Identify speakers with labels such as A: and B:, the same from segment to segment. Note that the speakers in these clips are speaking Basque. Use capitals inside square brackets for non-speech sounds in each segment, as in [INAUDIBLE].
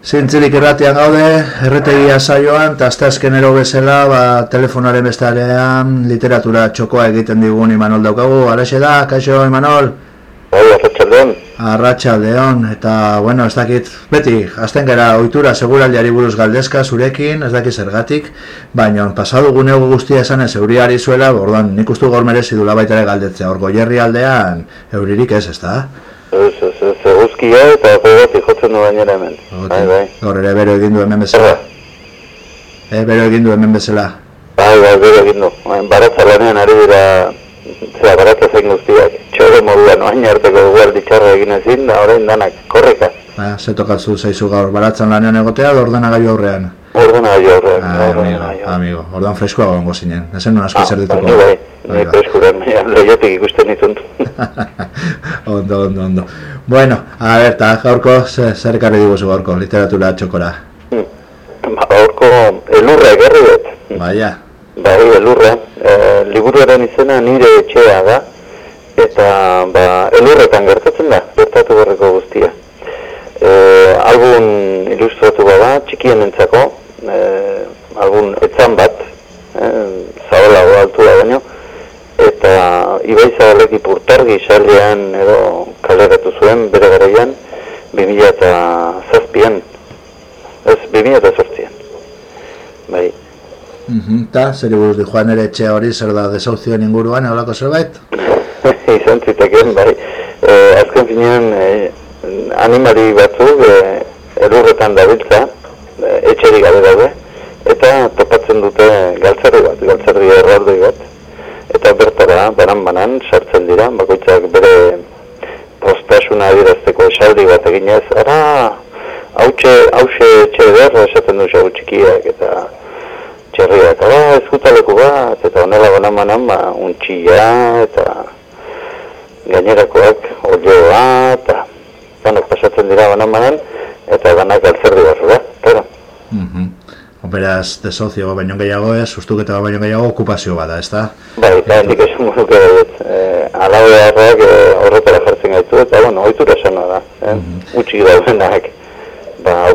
A: Zintzilik erratian gaude, erretegia saioan, eta azkenero bezala, ba, telefonaren bestarean, literatura txokoa egiten digun Imanol daukagu. Alexe da, kaixo Imanol?
B: Bai, arratxaldeon.
A: Arratxaldeon, eta, bueno, ez dakit, beti, azten gara, oitura, seguraldiari buruz galdezka, zurekin, ez dakit zergatik, baina, pasadu gune guztia esan ez euriari zuela, bordan, nik ustu gaur merezi dula baita ere galdetzea, orgo jerri aldean, euririk ez, ez da?
B: Eguzkia eta gogotik jotzen du gainera hemen. Bai, bai.
A: Gaur ere bero egin du hemen bezala. E, bero egin du hemen bezala.
B: Bai, bai, bero egin du. Baratza lanean ari dira, zera, baratza zein guztiak. Txore moduan, oain harteko guardi txarra egin ezin, da orain danak, korreka.
A: Ba, ze tokatzu zaizu gaur, baratzan lanean egotea, da ordenagailu aurrean.
B: Ordenagailu aurrean.
A: Ah, amigo, amigo, ordan freskoa gongo zinen. Ezen non asko
B: Ah,
A: zer dituko.
B: bai, bai, bai, eskuren, lehiatik ikusten ditun. [LAUGHS]
A: ondo, ondo, ondo. Bueno, a ver, eta gaurko, ze- zer ekarri diguzu gaurko, literatura txokora.
B: Ba, horko, elurra egarri dut.
A: Baia,
B: Bai, elurra, e, liburuaren izena nire etxea da, eta ba, elurretan gertatzen da, gertatu berreko guztia. E, album ilustratu bada, txikien entzako, e, album etzan bat, e, zabalago altua baino, eta Ibai Zabalek ipurtargi salean edo kaleratu zuen bere garaian 2007an, ez 2008an. Bai,
A: Mhm, eta zer buruz di joan ere etxe hori zer da desauzioen inguruan, eolako zerbait? [LAUGHS]
B: izan zitekeen, bai. E, azken finean, e, animari batzuk e, erurretan dabiltza, e, etxerik gabe daude, eta topatzen dute galtzerri bat, galtzerri txerriak, ara, ezkutaleku bat, eta honela banan-banan, ba, untxilla, eta gainerakoak olioa eta banak pasatzen dira banan-banan eta banak altzerdi bat, da, claro.
A: Mhm. Beraz, desozio baino gehiago ez, ustuketa baino gehiago okupazio bada, ez da?
B: Bai, eta nik esan moduke dut, e, ala beharrak e, horretara jartzen gaitu, eta, bueno, oitura esana da, eh? utxik daudenak, ba.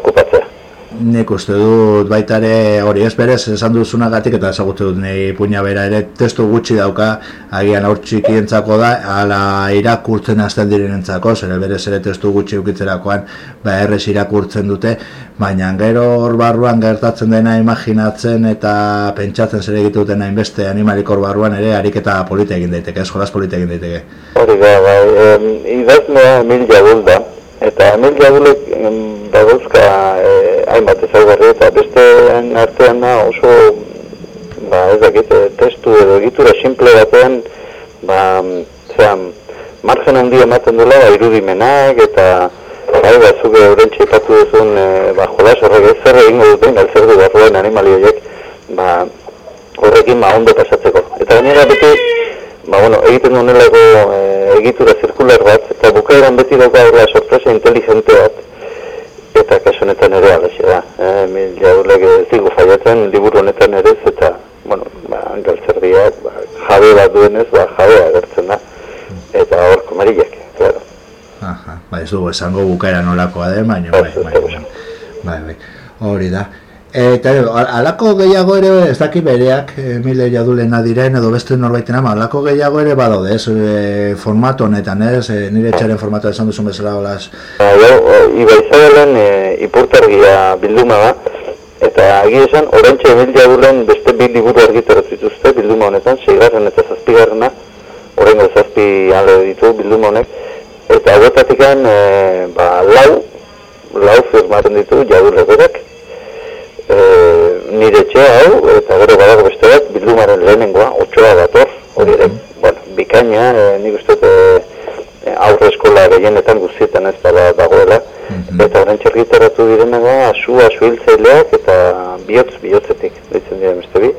A: Nik uste dut baita ere hori ez berez esan duzunagatik eta ezagutu dut nahi puña bera ere testu gutxi dauka agian aur txikientzako da ala irakurtzen hasten direnentzako zer berez ere testu gutxi ukitzerakoan ba errez irakurtzen dute baina gero hor barruan gertatzen dena imaginatzen eta pentsatzen zer egite duten hainbeste animalik hor barruan ere ariketa polita egin daiteke, ez jolas polita egin daiteke.
B: Hori da, bai, em, idazlea Emil Jadul da, eta Emil Jadulek em, badauzka e, hainbat ezaugarri eta beste artean da oso, ba, ez dakit, e, testu edo egitura simple batean, ba, zean, margen handi ematen duela, ba, irudimenak eta bai, ba, zuke horrentxe ipatu duzun, e, ba, jolas horrek ez zer egingo duten, galtzerdu barruen animali horiek, ba, horrekin ba, ondo pasatzeko. Eta gainera beti, ba, bueno, egiten du honelako e, egitura zirkular bat, eta bukaeran beti dauka horrela sorpresa inteligente bat, eta kasu honetan ere alaxe da. E, mil jaulek ez digu faiatzen, liburu honetan ere ez, eta, bueno, ba, galtzerdiak, ba, jabe bat duenez, ba, jabe agertzen da, eta hor komarillak, claro.
A: Aha, ba ez dugu esango bukaera nolakoa den, baina bai, bai, bai, bai, bai, hori da. Eta ero, al- alako gehiago ere, ez daki bereak, Emile Jadulena diren, edo beste norbaiten ama, alako gehiago ere badaude, ez, e, formato honetan, ez, e, nire etxaren formato esan duzun bezala, olaz,
B: Ba, jo, Ibai Zabalen e, ipurtargia bilduma da, eta agi esan, orantxe Emil Jadulen beste bi liburu argitaratu dituzte bilduma honetan, seigarren eta zazpigarrena, horrengo zazpi ale ditu bilduma honek, eta hauetatik e, ba, lau, lau firmatzen ditu Jadule berak, nire etxea hau, eta gero badago beste bat, bildumaren lehenengoa, otxoa dator, hori ere, bueno, bikaina, e, nik uste e, aurre eskola gehienetan guztietan ez bada dagoela, eta orain txergitaratu direnago, asu, asu hiltzaileak eta bihotz, bihotzetik, ditzen dira beste bi,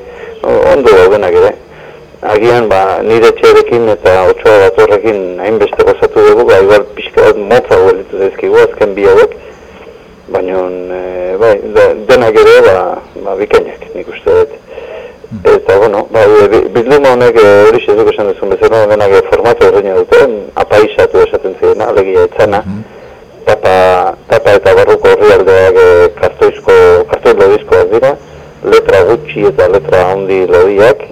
B: ondo daudenak ere. Agian, ba, nire etxearekin eta otxoa datorrekin hainbeste gozatu dugu, ba, igual pixka bat motza guelitu zaizkigu, azken bi hauek, baina e, bai, denak ere ba, ba bikainak nik uste dut. Hmm. Eta bueno, bai, bilduma honek eh, hori e, zuk esan duzun bezala denak eh, formatu horreina duten, apaisatu esaten zirena, alegia etzana, mm tapa, tapa eta barruko horrialdeak e, kartoizko, kartoiz lodizkoak dira, letra gutxi eta letra handi lodiak,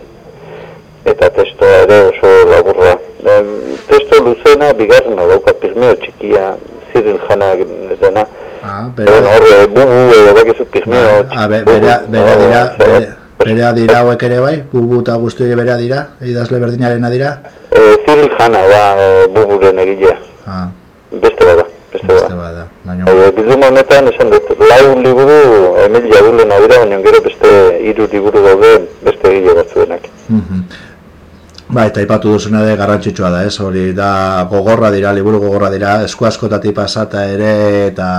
B: eta testoa ere oso laburra. E, testo luzena, bigarrena dauka, pirmeo txikia, Ziril janak dena,
A: Ah,
B: Bueno,
A: bera,
B: hor, eh, bubu edo bakizu pigmeo
A: ah, be, bera, bera dira, bere, berea dira hauek ere bai, bubu eta guzti hori berea dira, idazle berdinarena dira.
B: Eh, Ziril jana da buburen egilea,
A: Ah,
B: beste bada, beste
A: beste
B: bada.
A: bada, baina...
B: E, bilduma honetan esan dut, lau liburu Emil Jadulen dira, baina gero beste hiru liburu daude beste egile batzuenak.
A: Mhm. Ba, eta ipatu duzuna ere garrantzitsua da, ez? Hori da gogorra dira, liburu gogorra dira, esku askotatik pasata ere eta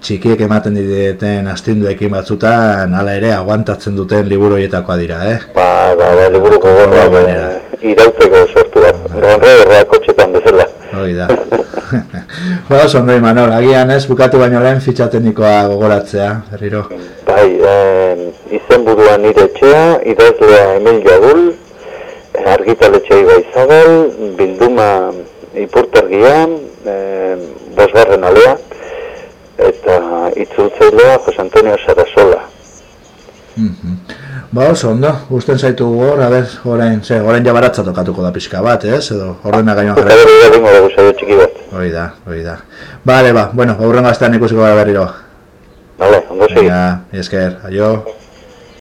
A: txikiek ematen dieten astinduekin batzutan, hala ere aguantatzen duten liburu horietakoa dira, eh?
B: Ba, ba, ba, liburu gogorra
A: Ba,
B: irauteko sortu bat. Gonre erra kotxetan bezala.
A: Hori da. [LAUGHS] ba, oso ondo Imanol, agian ez, bukatu baino lehen fitxa teknikoa gogoratzea, berriro.
B: Bai, eh, izenburua nire etxea, idazlea Emil Jadul, argitaletxea Ibai Zabal, bilduma ipurtergia, eh, bosgarren alea, eta itzultzailea Jose Antonio Sarasola.
A: Mhm. Ba, oso ondo, gusten zaitu gor, a ber, orain, ze, orain jabaratza tokatuko da pixka bat, ez? Edo, ordena gainean
B: Eta
A: jarri.
B: berri egingo dugu saio txiki bat.
A: Hori da, hori da. Bale, ba, bueno, aurrengo astean ikusiko gara berriro.
B: Vale, ondo segi.
A: Venga, esker, aio.